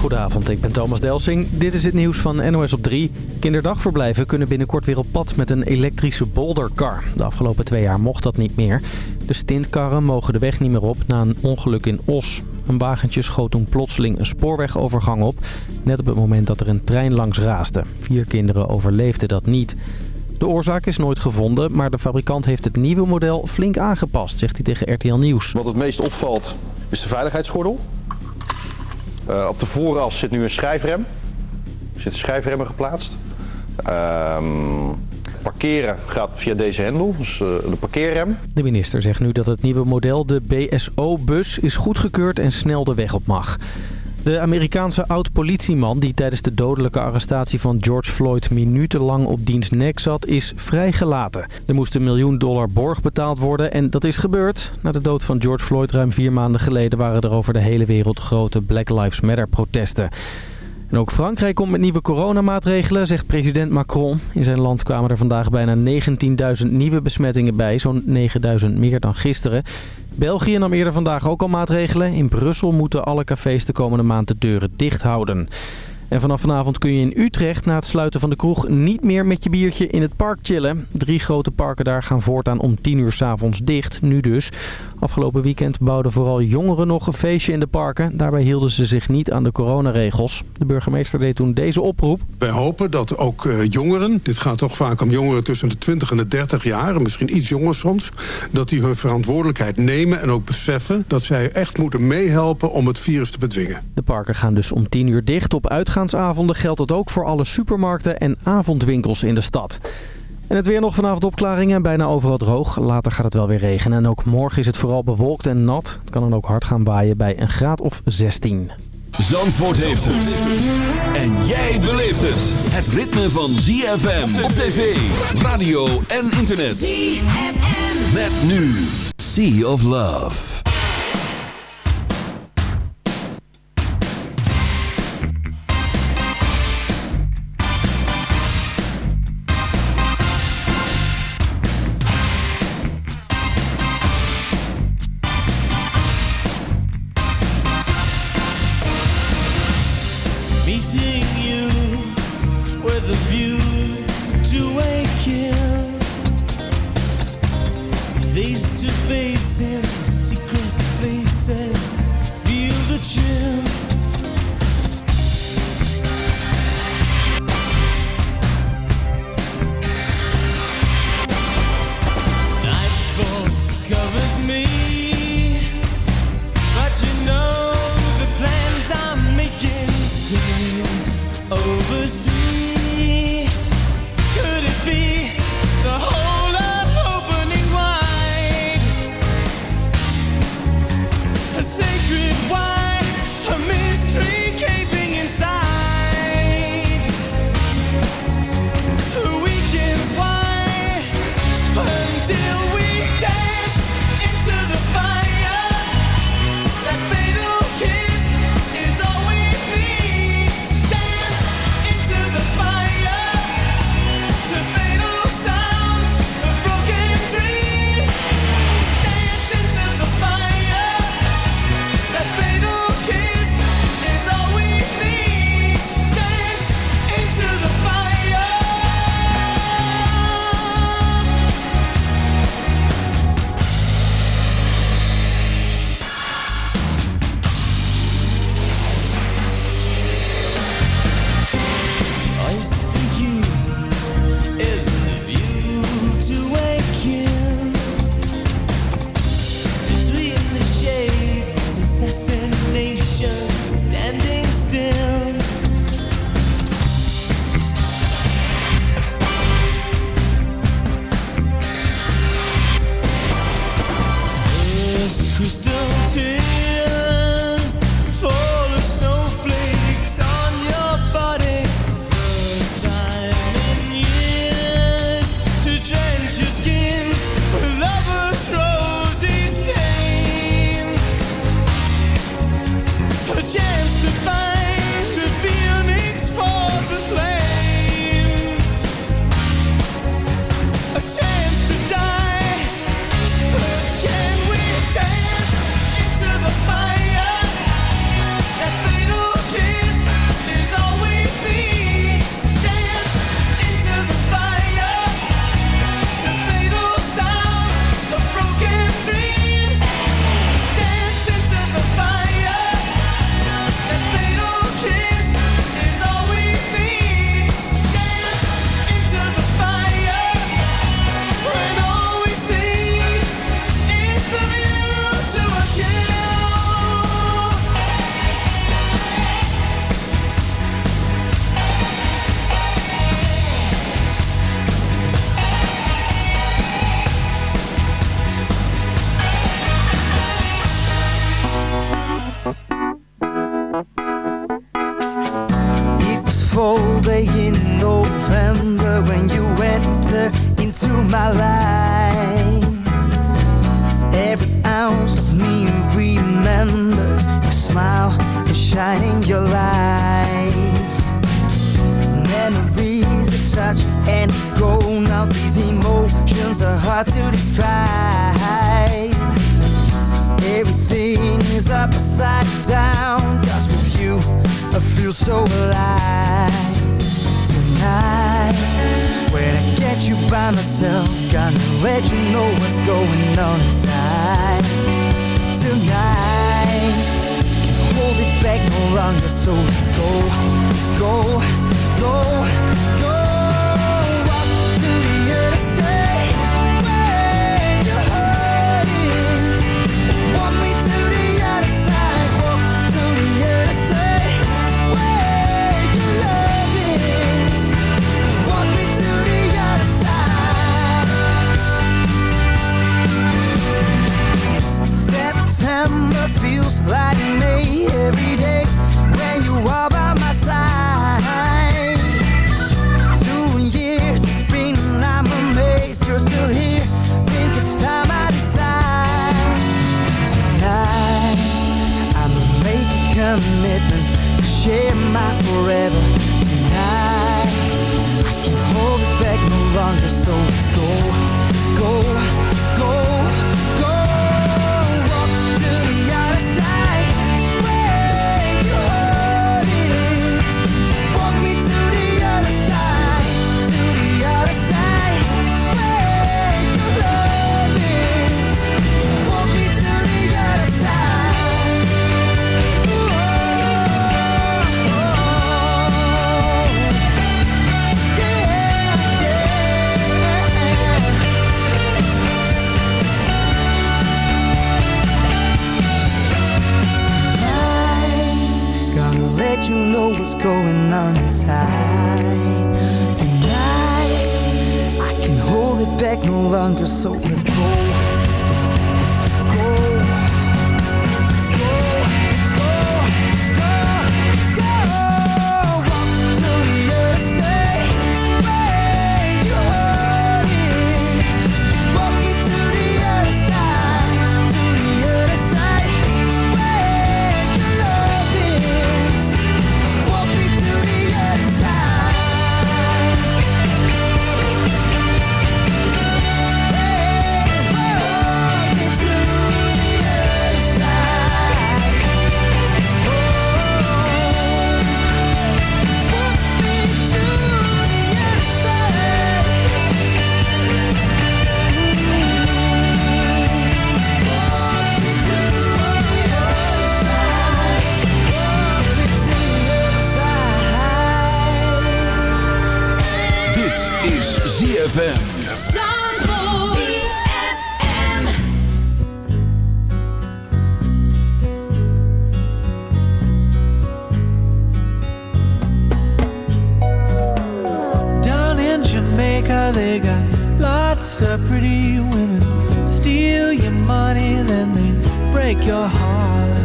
Goedenavond, ik ben Thomas Delsing. Dit is het nieuws van NOS op 3. Kinderdagverblijven kunnen binnenkort weer op pad met een elektrische bouldercar. De afgelopen twee jaar mocht dat niet meer. De stintkarren mogen de weg niet meer op na een ongeluk in Os. Een wagentje schoot toen plotseling een spoorwegovergang op. Net op het moment dat er een trein langs raasde. Vier kinderen overleefden dat niet. De oorzaak is nooit gevonden, maar de fabrikant heeft het nieuwe model flink aangepast, zegt hij tegen RTL Nieuws. Wat het meest opvalt is de veiligheidsgordel. Uh, op de vooras zit nu een schijfrem. Er zitten schijfremmen geplaatst. Uh, parkeren gaat via deze hendel, dus uh, de parkeerrem. De minister zegt nu dat het nieuwe model, de BSO-bus, is goedgekeurd en snel de weg op mag. De Amerikaanse oud-politieman die tijdens de dodelijke arrestatie van George Floyd minutenlang op diens nek zat, is vrijgelaten. Er moest een miljoen dollar borg betaald worden en dat is gebeurd. Na de dood van George Floyd ruim vier maanden geleden waren er over de hele wereld grote Black Lives Matter protesten. En ook Frankrijk komt met nieuwe coronamaatregelen, zegt president Macron. In zijn land kwamen er vandaag bijna 19.000 nieuwe besmettingen bij, zo'n 9.000 meer dan gisteren. België nam eerder vandaag ook al maatregelen. In Brussel moeten alle cafés de komende maand de deuren dicht houden. En vanaf vanavond kun je in Utrecht na het sluiten van de kroeg niet meer met je biertje in het park chillen. Drie grote parken daar gaan voortaan om 10 uur s'avonds dicht, nu dus. Afgelopen weekend bouwden vooral jongeren nog een feestje in de parken. Daarbij hielden ze zich niet aan de coronaregels. De burgemeester deed toen deze oproep. Wij hopen dat ook uh, jongeren, dit gaat toch vaak om jongeren tussen de 20 en de 30 jaar, misschien iets jonger soms, dat die hun verantwoordelijkheid nemen en ook beseffen dat zij echt moeten meehelpen om het virus te bedwingen. De parken gaan dus om 10 uur dicht. Op uitgaansavonden geldt dat ook voor alle supermarkten en avondwinkels in de stad. En het weer nog vanavond opklaringen, bijna overal droog. Later gaat het wel weer regenen en ook morgen is het vooral bewolkt en nat. Het kan dan ook hard gaan waaien bij een graad of 16. Zandvoort heeft het. En jij beleeft het. Het ritme van ZFM op tv, radio en internet. ZFM. Met nu Sea of Love. Lots of pretty women steal your money, then they break your heart.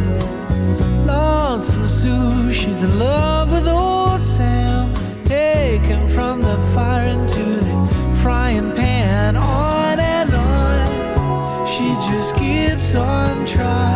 Lonesome Sue, she's in love with old Sam, taken from the fire into the frying pan. On and on, she just keeps on trying.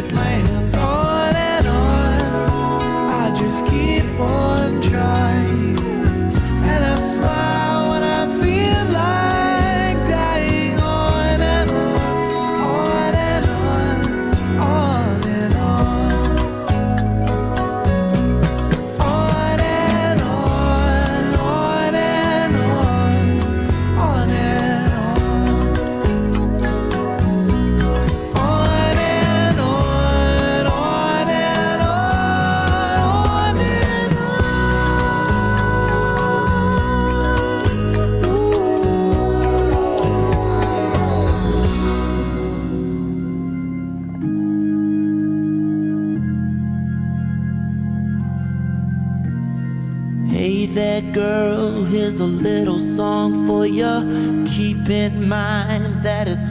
It lands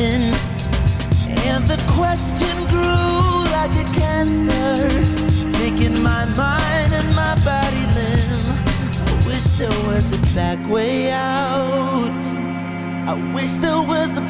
Within. And the question grew like a cancer, making my mind and my body limb. I wish there was a back way out. I wish there was a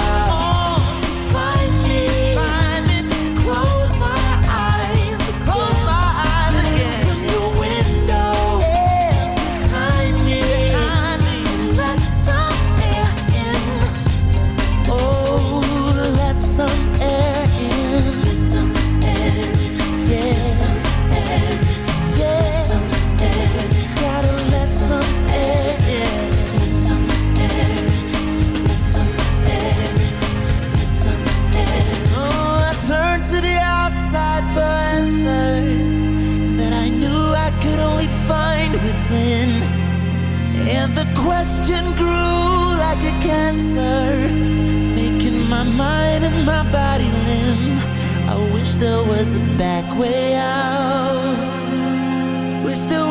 a cancer, making my mind and my body limb. I wish there was a back way out. Wish there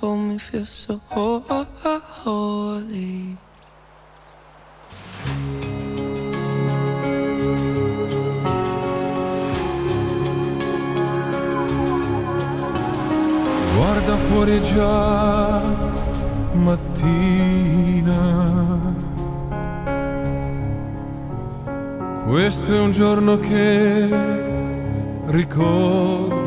Hold me, feel so ho- ho- ho- holy. Guarda fuori già mattina. Questo è un giorno che ricorderai.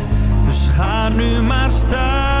ga nu maar staan.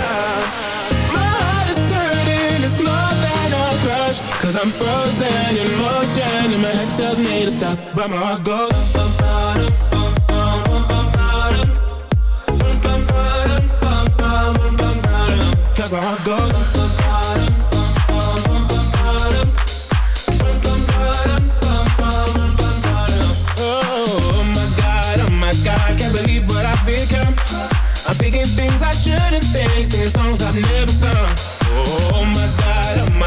Frozen in motion, and my head tells me to stop, but my heart goes. bum, bum. Oh my god, oh my god, can't believe what I've become. I'm thinking things I shouldn't think, singing songs I've never sung. Oh my god,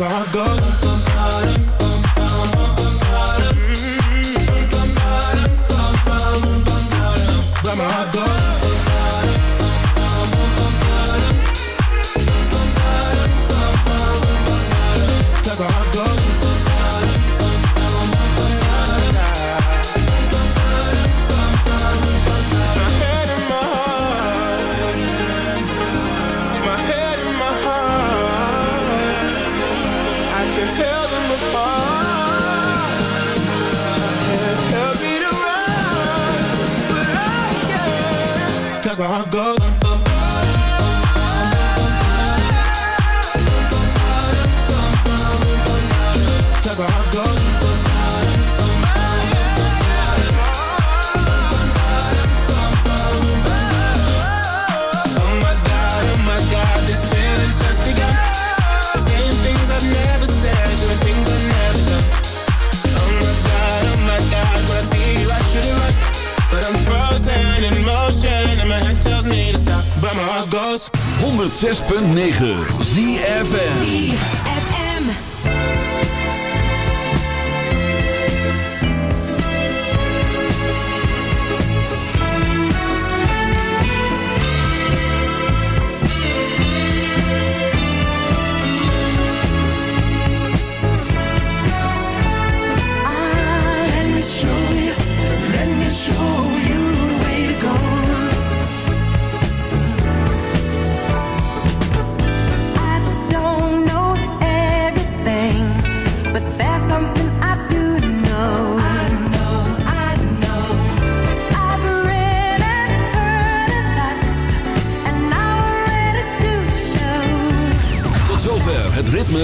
Ba-dum. Cause goes. Can't. 'Cause 106.9 ZFN